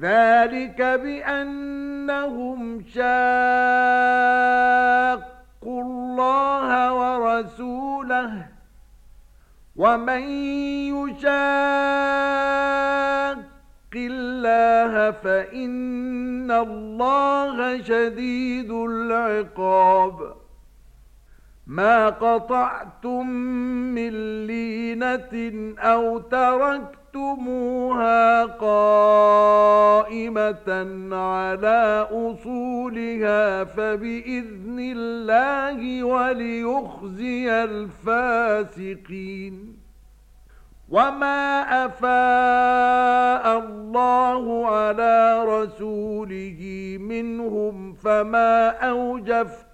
ذلك بأنهم شاقوا الله ورسوله ومن يشاق الله فإن الله شديد العقاب ما قطعتم من لينة أو تركتم تُمُهَا قائمة على أصولها فبإذن الله وليخزي الفاسقين وما أفاء الله على رسوله منهم فما أوجفت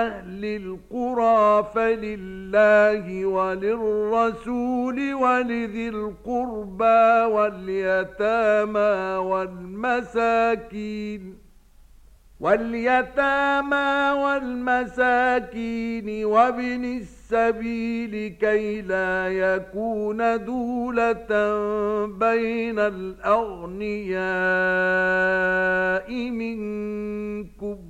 أهل القرى فلله وللرسول ولذي القربى واليتامى والمساكين واليتامى والمساكين وابن السبيل كي لا يكون دولة بين الأغنياء منكم